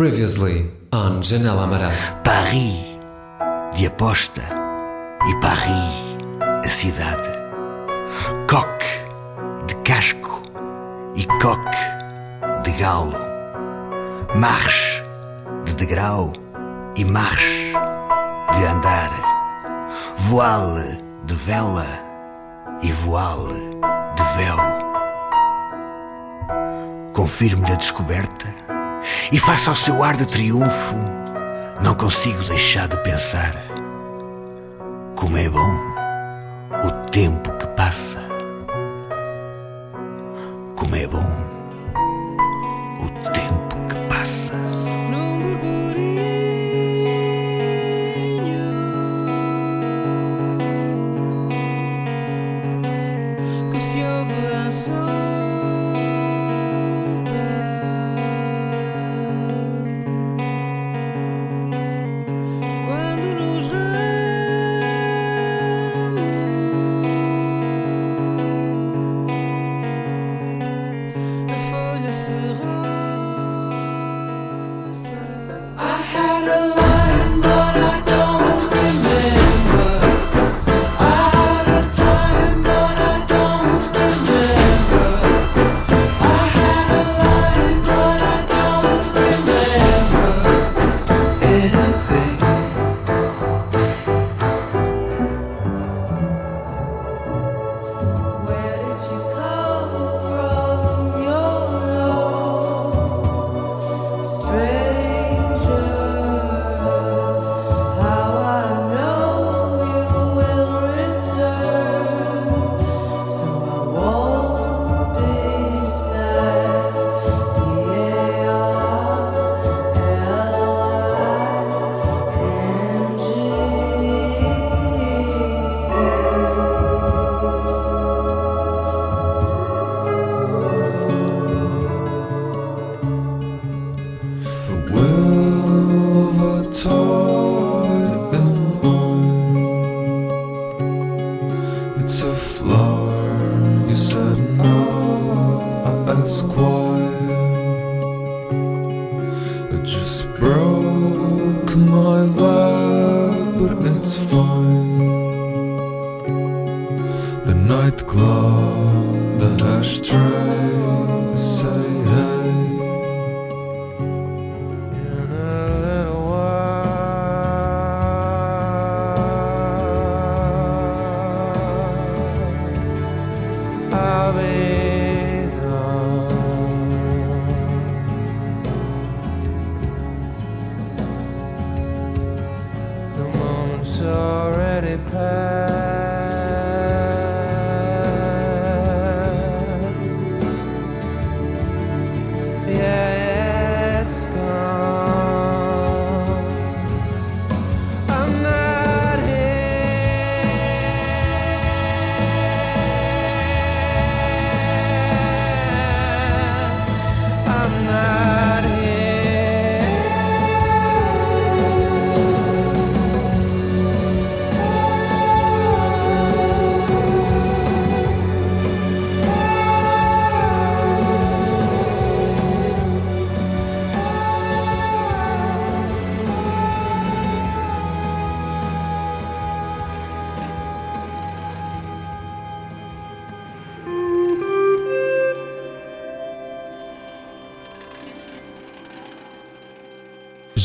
Previously on Janela Amarela. Paris de aposta e Paris, a cidade. Coque de casco e coque de galo. Marche de degrau e marche de andar. Voile de vela e voile de véu. Confirme-lhe a descoberta e faça ao seu ar de triunfo. Não consigo deixar de pensar como é bom o tempo que passa. Como é bom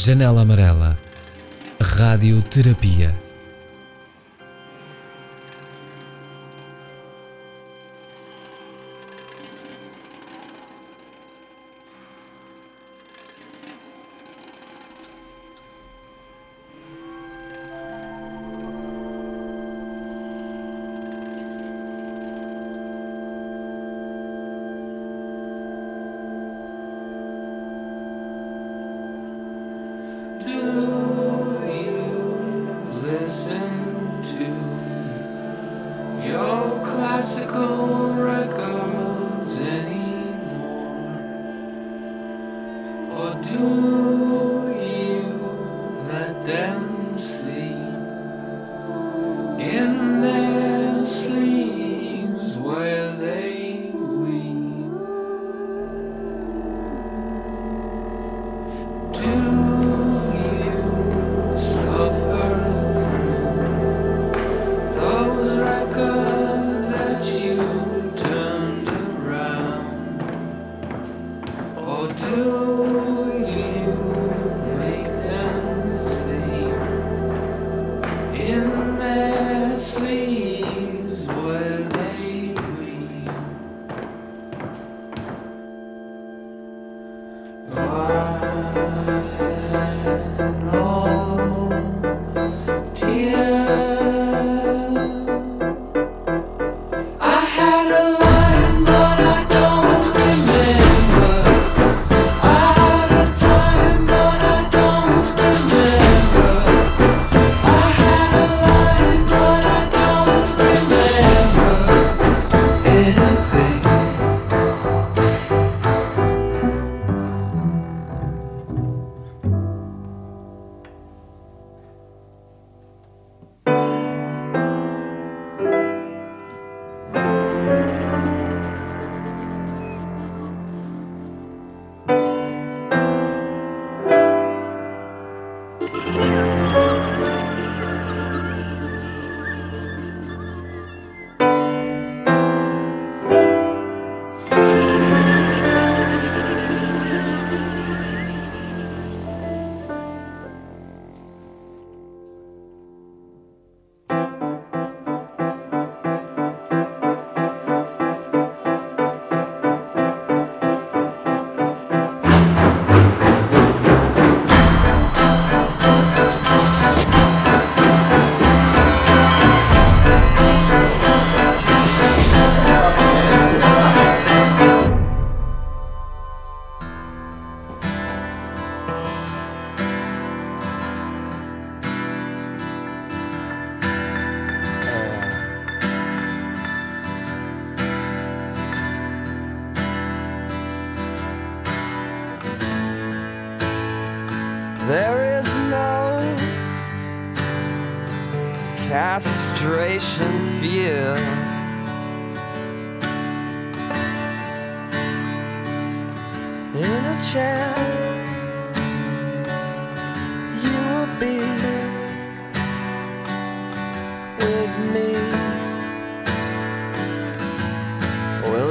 Janela Amarela. Radioterapia.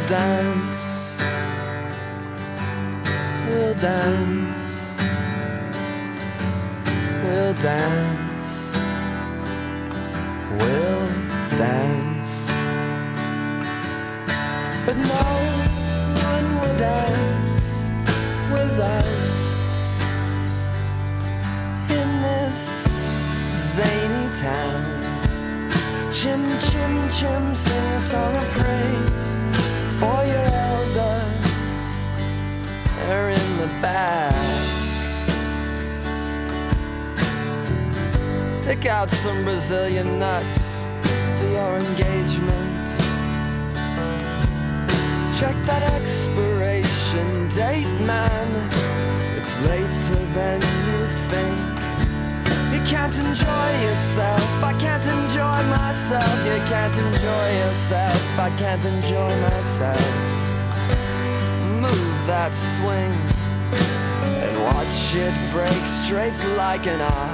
dance. We'll dance. out some Brazilian nuts for your engagement. Check that expiration date, man. It's later than you think. You can't enjoy yourself. I can't enjoy myself. You can't enjoy yourself. I can't enjoy myself. Move that swing and watch it break straight like an eye.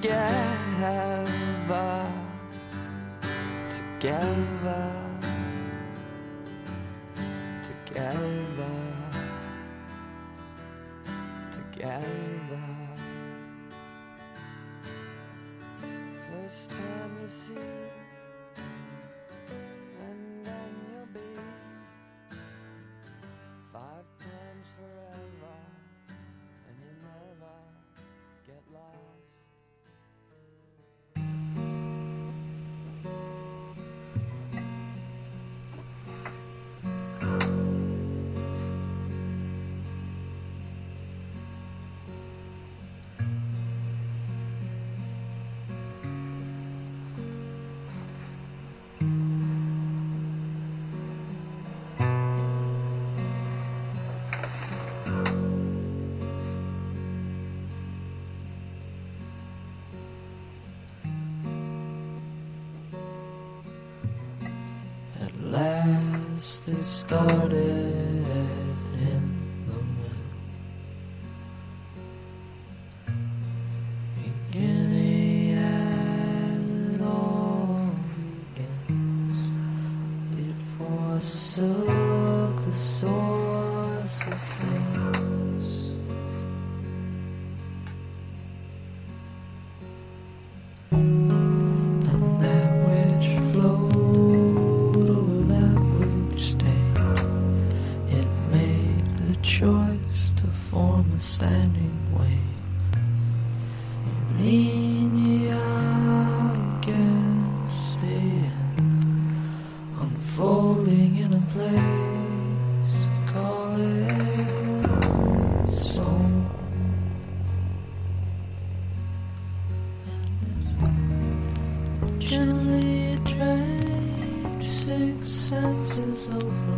together, together, together, together. started so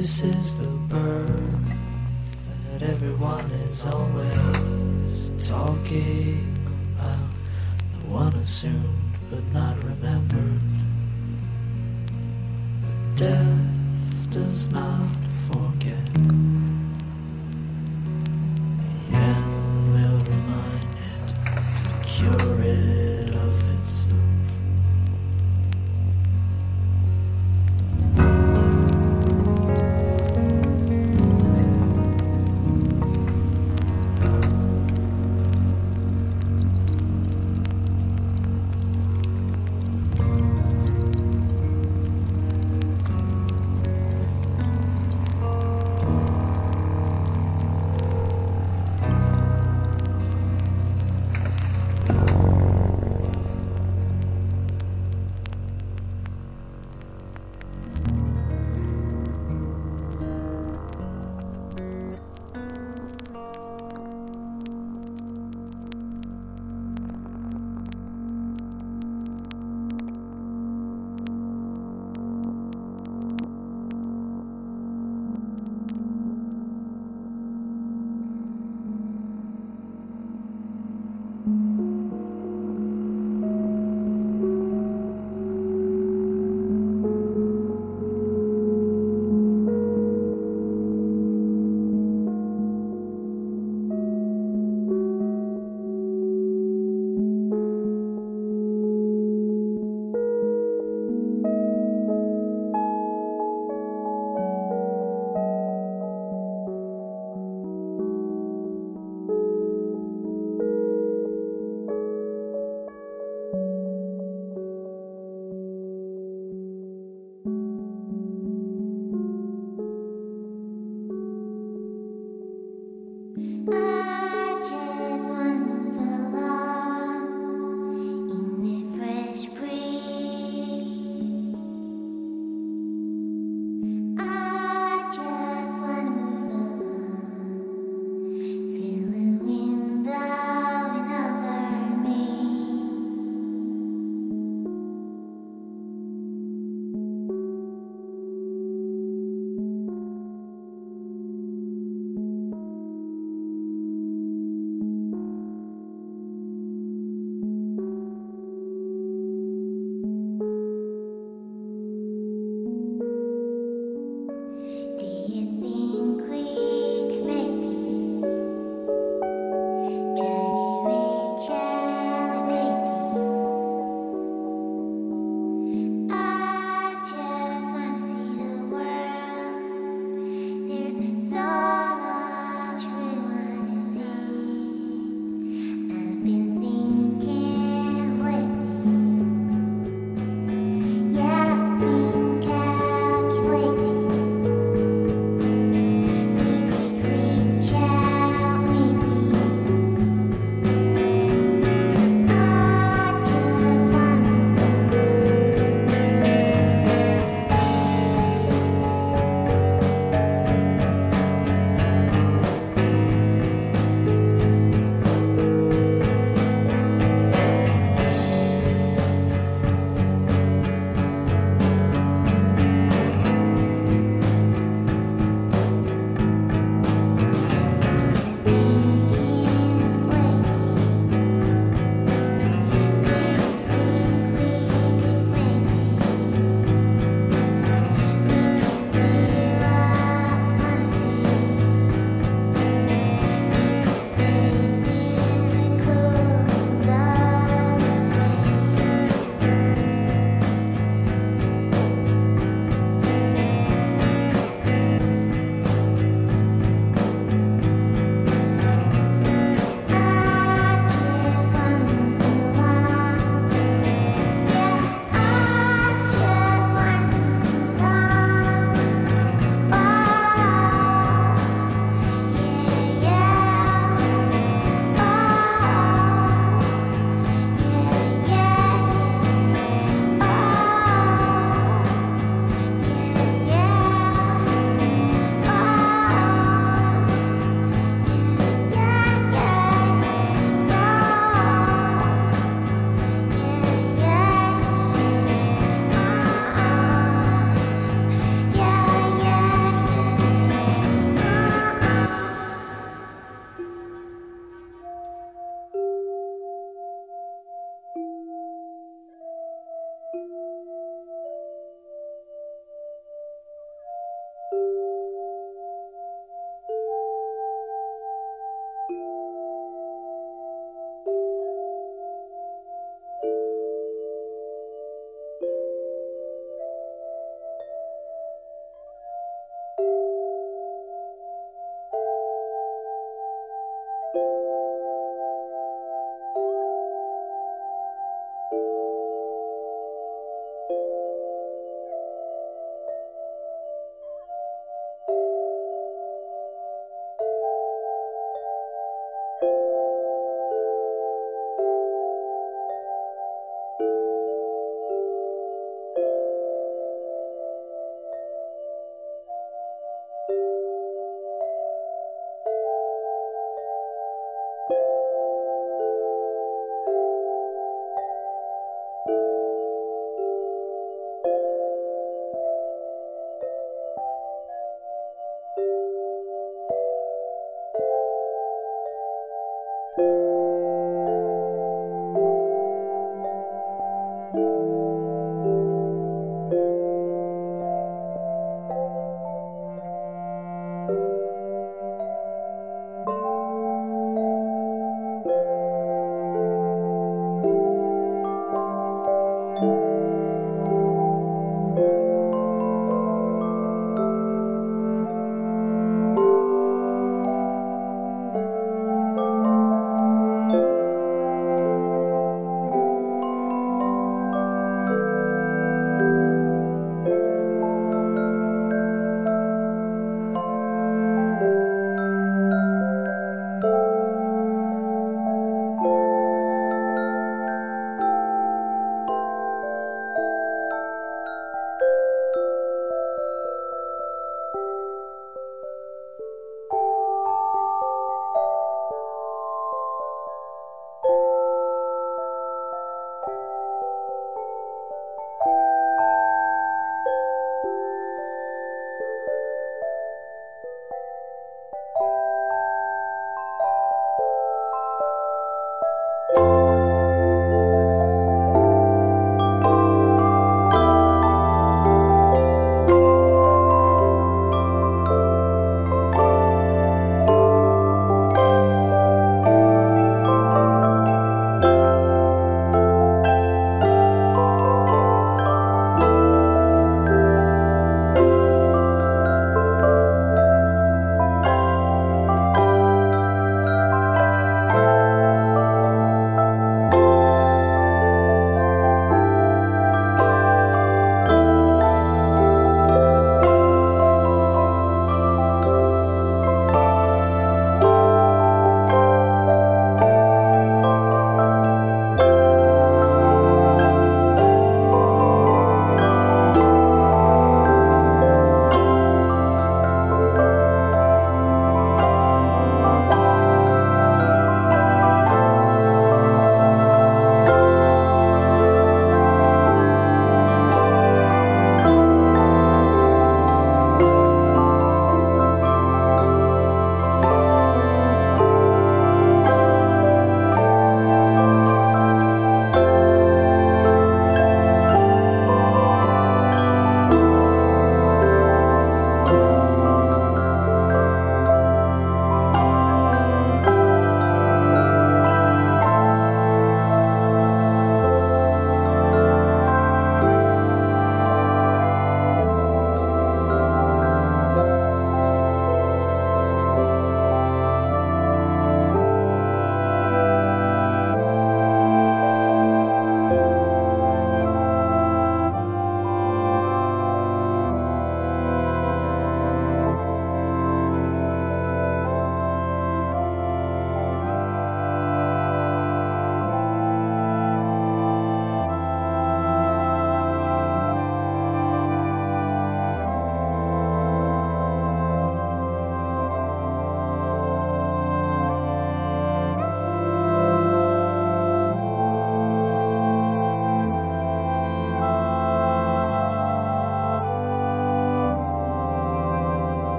This is the birth that everyone is always talking about. The one assumed but not remembered. But death does not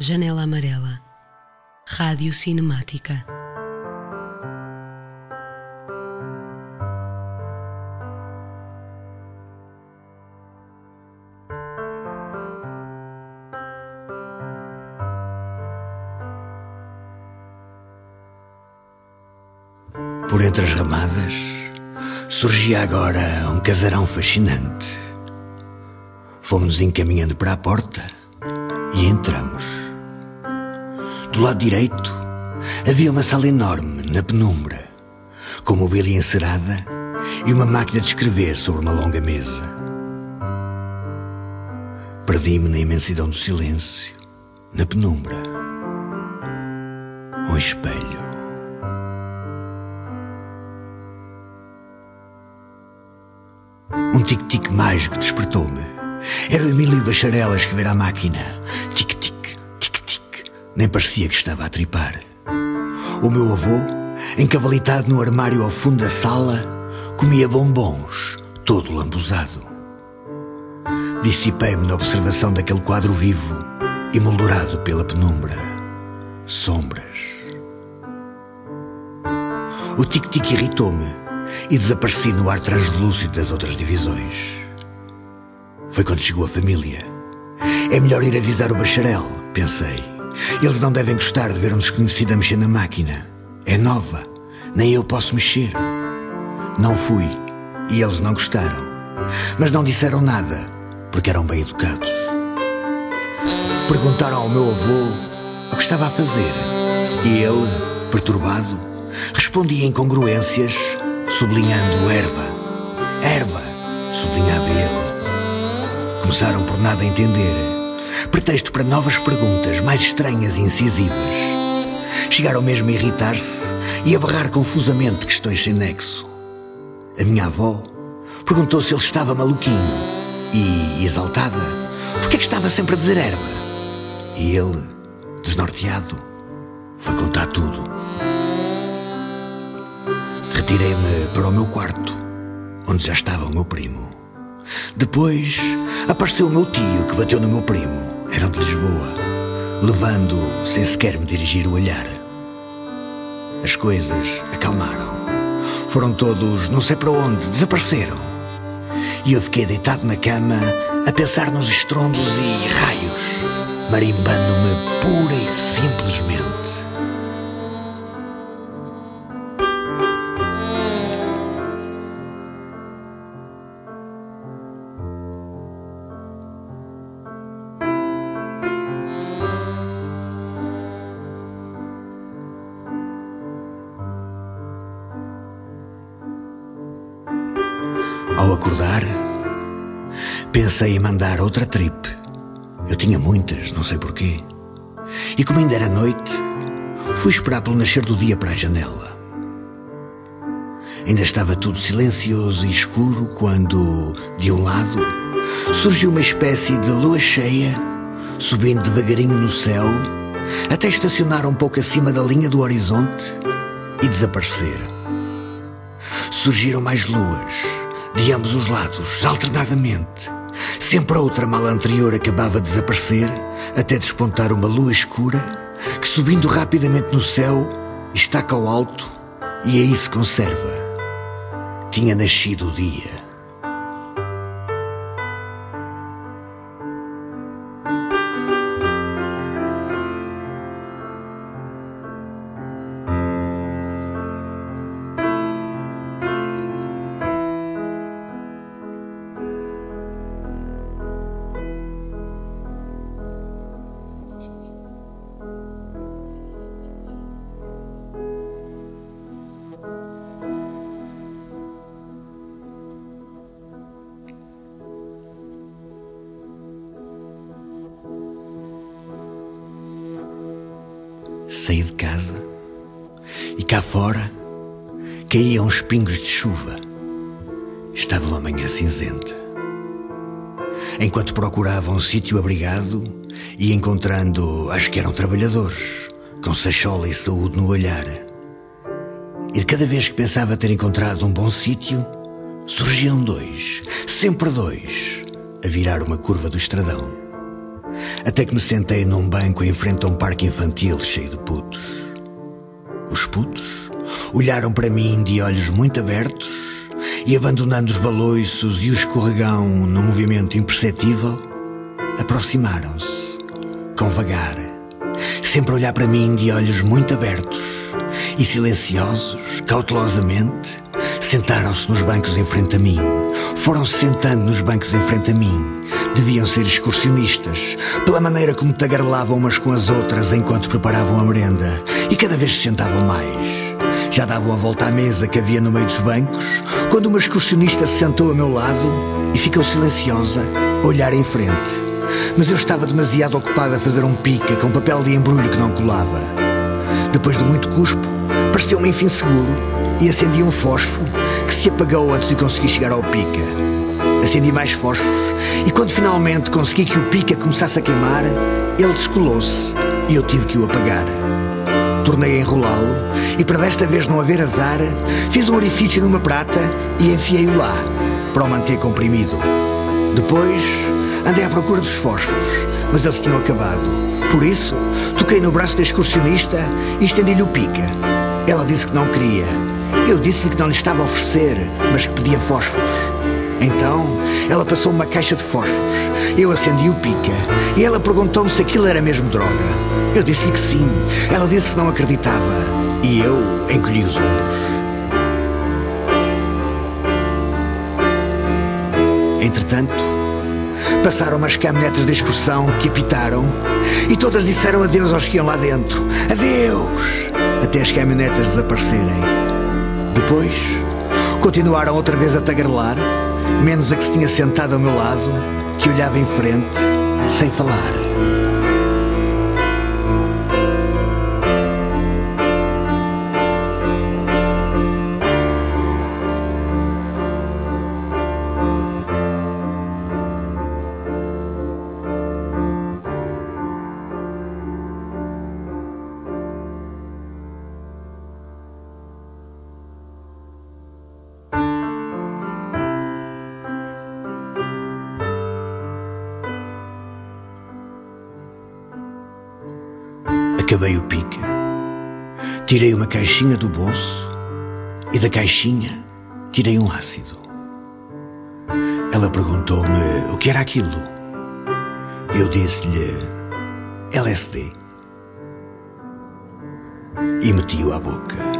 Janela Amarela. Rádio Cinemática. Por entre as ramadas surgia agora um casarão fascinante. Fomos-nos encaminhando para a porta e entramos. Do lado direito havia uma sala enorme na penumbra, com mobília encerada e uma máquina de escrever sobre uma longa mesa. Perdi-me na imensidão do silêncio, na penumbra. Um espelho. Um tic-tic mágico despertou-me. Era o Emílio Bacharel a escrever à máquina. Nem parecia que estava a tripar. O meu avô, encavalitado no armário ao fundo da sala, comia bombons, todo lambuzado. Dissipei-me na observação daquele quadro vivo, emoldurado pela penumbra. Sombras. O tic-tic irritou-me e desapareci no ar translúcido das outras divisões. Foi quando chegou a família. É melhor ir avisar o bacharel, pensei. Eles não devem gostar de ver um desconhecido a mexer na máquina. É nova, nem eu posso mexer. Não fui e eles não gostaram. Mas não disseram nada, porque eram bem educados. Perguntaram ao meu avô o que estava a fazer. E ele, perturbado, respondia incongruências, sublinhando erva. Erva, sublinhava ele. Começaram por nada entender. Pretexto para novas perguntas, mais estranhas e incisivas. Chegaram mesmo a irritar-se e a berrar confusamente questões sem nexo. A minha avó perguntou se ele estava maluquinho e, exaltada, por que é que estava sempre a dizer erva? E ele, desnorteado, foi contar tudo. Retirei-me para o meu quarto, onde já estava o meu primo. Depois apareceu o meu tio que bateu no meu primo, era de Lisboa, levando sem sequer me dirigir o olhar. As coisas acalmaram. Foram todos não sei para onde, desapareceram. E eu fiquei deitado na cama a pensar nos estrondos e raios, marimbando-me pura e simplesmente. Ao acordar, pensei em mandar outra trip. Eu tinha muitas, não sei porquê. E como ainda era noite, fui esperar pelo nascer do dia para a janela. Ainda estava tudo silencioso e escuro quando, de um lado, surgiu uma espécie de lua cheia, subindo devagarinho no céu, até estacionar um pouco acima da linha do horizonte e desaparecer. Surgiram mais luas, de ambos os lados, alternadamente. Sempre a outra mala anterior acabava de desaparecer, até despontar uma lua escura que, subindo rapidamente no céu, estaca ao alto e aí se conserva. Tinha nascido o dia. Pingos de chuva. Estava uma manhã cinzenta. Enquanto procurava um sítio abrigado e encontrando, acho que eram trabalhadores, com sachola e saúde no olhar. E de cada vez que pensava ter encontrado um bom sítio, surgiam dois, sempre dois, a virar uma curva do estradão. Até que me sentei num banco em frente a um parque infantil cheio de putos. Os putos olharam para mim de olhos muito abertos e, abandonando os baloiços e o escorregão num movimento imperceptível, aproximaram-se, com vagar, sempre a olhar para mim de olhos muito abertos e silenciosos, cautelosamente, sentaram-se nos bancos em frente a mim. Foram-se sentando nos bancos em frente a mim. Deviam ser excursionistas, pela maneira como tagarelavam umas com as outras enquanto preparavam a merenda, e cada vez se sentavam mais. Já davam a volta à mesa que havia no meio dos bancos, quando uma excursionista se sentou a meu lado e ficou silenciosa, a olhar em frente. Mas eu estava demasiado ocupado a fazer um pica com papel de embrulho que não colava. Depois de muito cuspo, pareceu-me enfim seguro e acendi um fósforo que se apagou antes de conseguir chegar ao pica. Acendi mais fósforos e quando finalmente consegui que o pica começasse a queimar, ele descolou-se e eu tive que o apagar. Tornei a enrolá-lo e para desta vez não haver azar, fiz um orifício numa prata e enfiei-o lá, para o manter comprimido. Depois andei à procura dos fósforos, mas eles tinham acabado. Por isso, toquei no braço da excursionista e estendi-lhe o pica. Ela disse que não queria. Eu disse-lhe que não lhe estava a oferecer, mas que pedia fósforos. Então, ela passou uma caixa de fósforos. Eu acendi o pica e ela perguntou-me se aquilo era mesmo droga. Eu disse-lhe que sim. Ela disse que não acreditava e eu encolhi os ombros. Entretanto, passaram umas caminhonetas de excursão que apitaram e todas disseram adeus aos que iam lá dentro. Adeus! Até as caminhonetas desaparecerem. Depois, continuaram outra vez a tagarelar, menos a que se tinha sentado ao meu lado, que olhava em frente, sem falar. Tirei uma caixinha do bolso e da caixinha tirei um ácido. Ela perguntou-me o que era aquilo. Eu disse-lhe LSD. E meti-o à boca.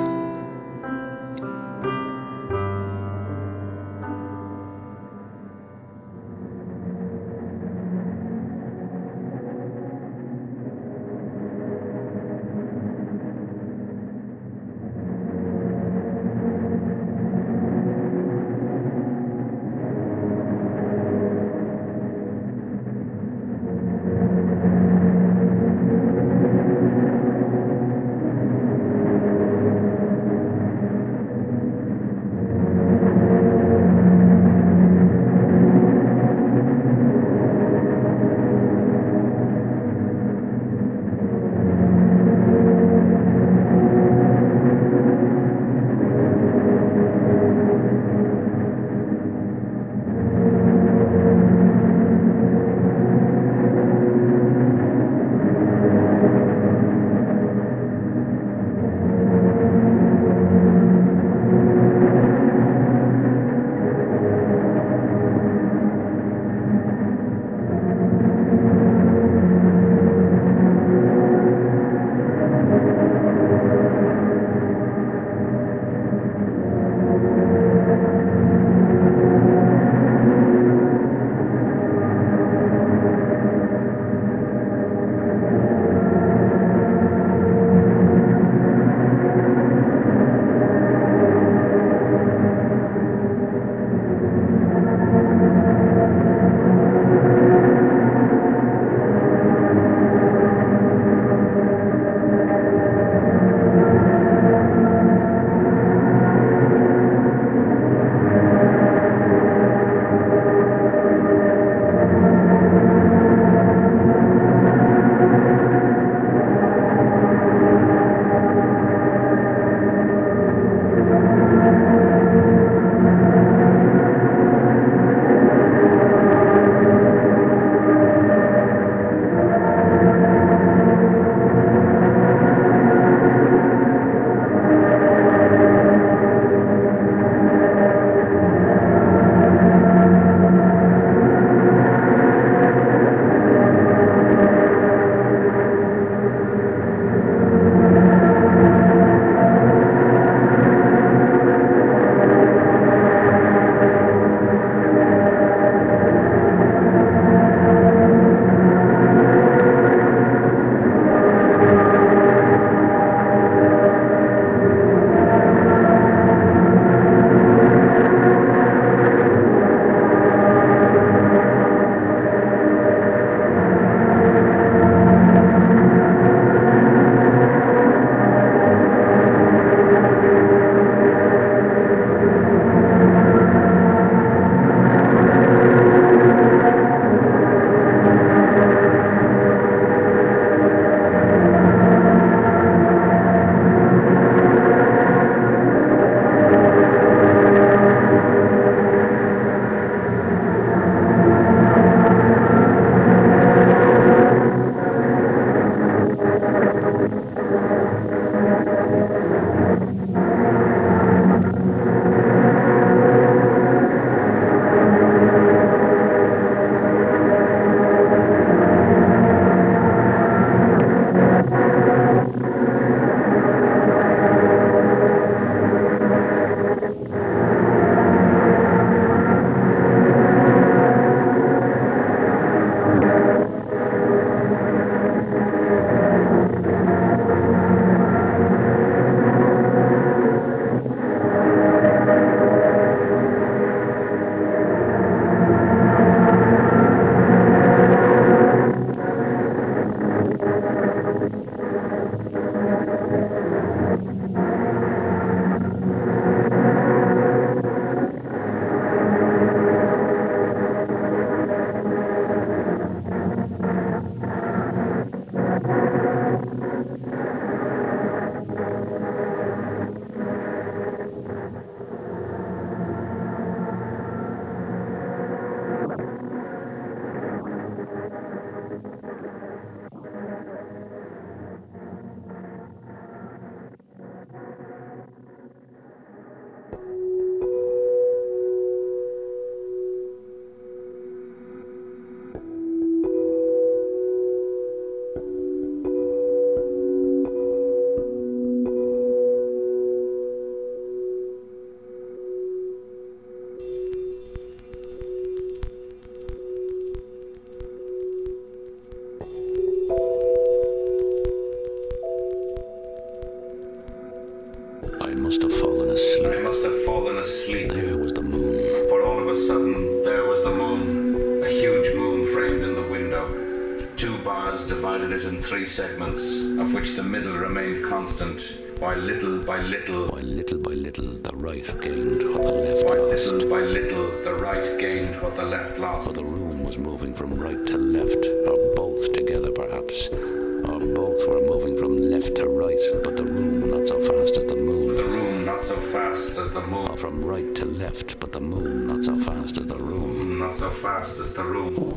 просто здоровым.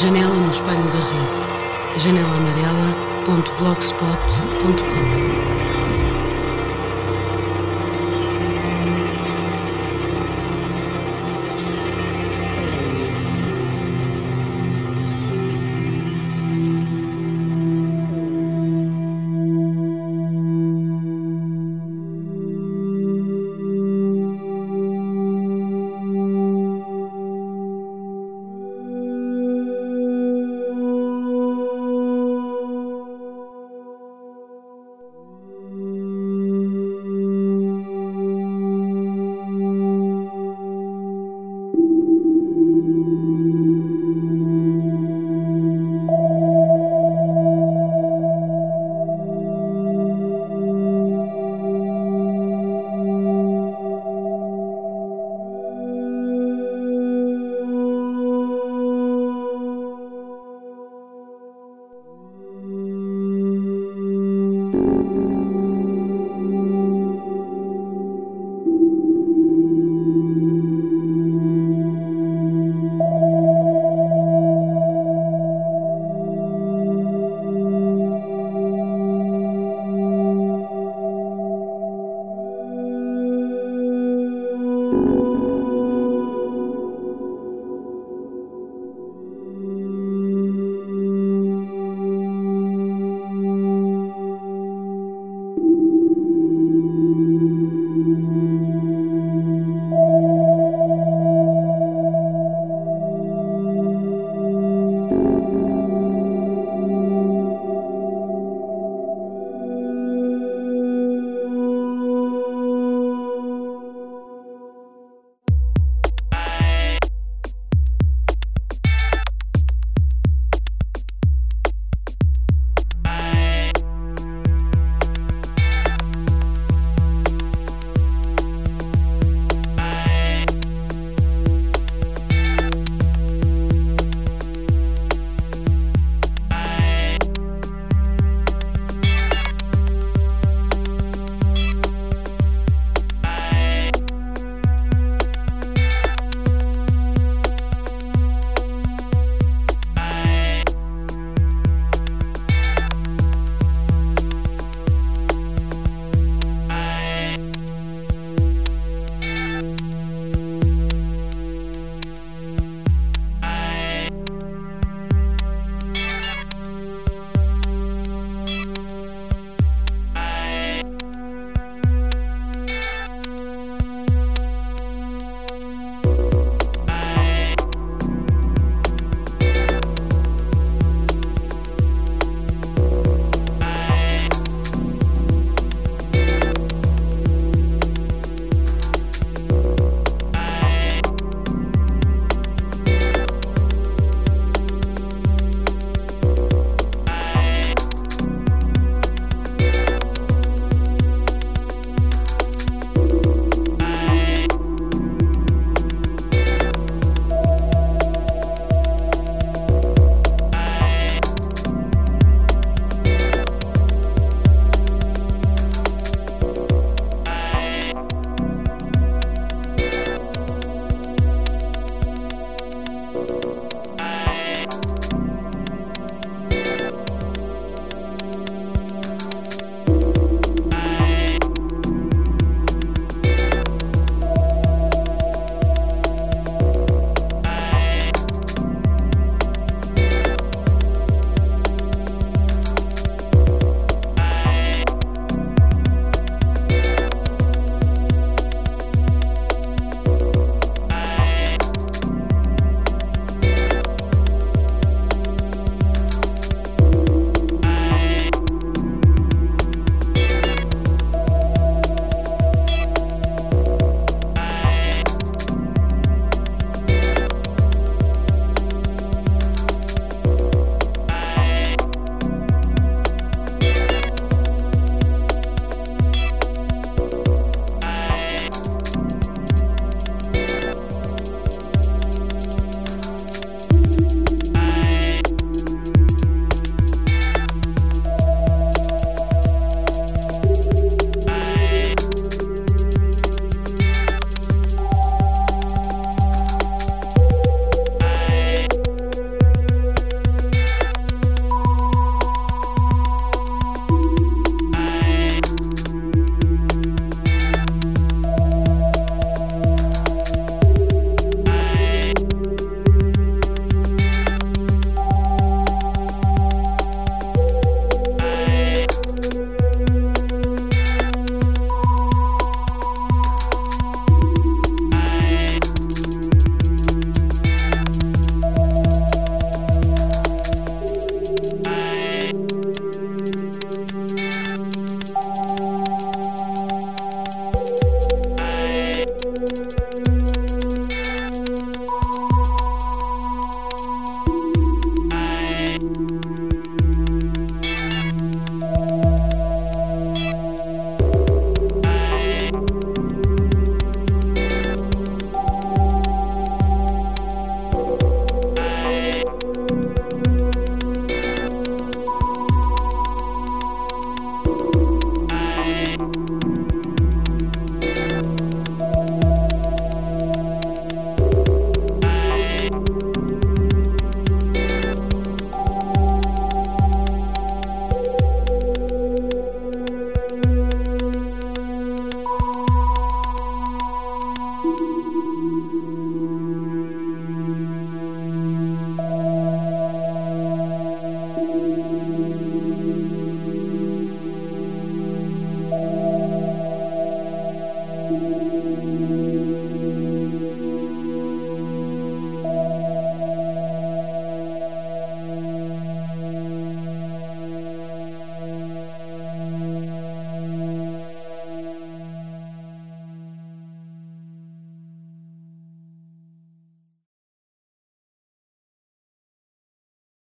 Janela no espelho da rede. janelaamarela.blogspot.com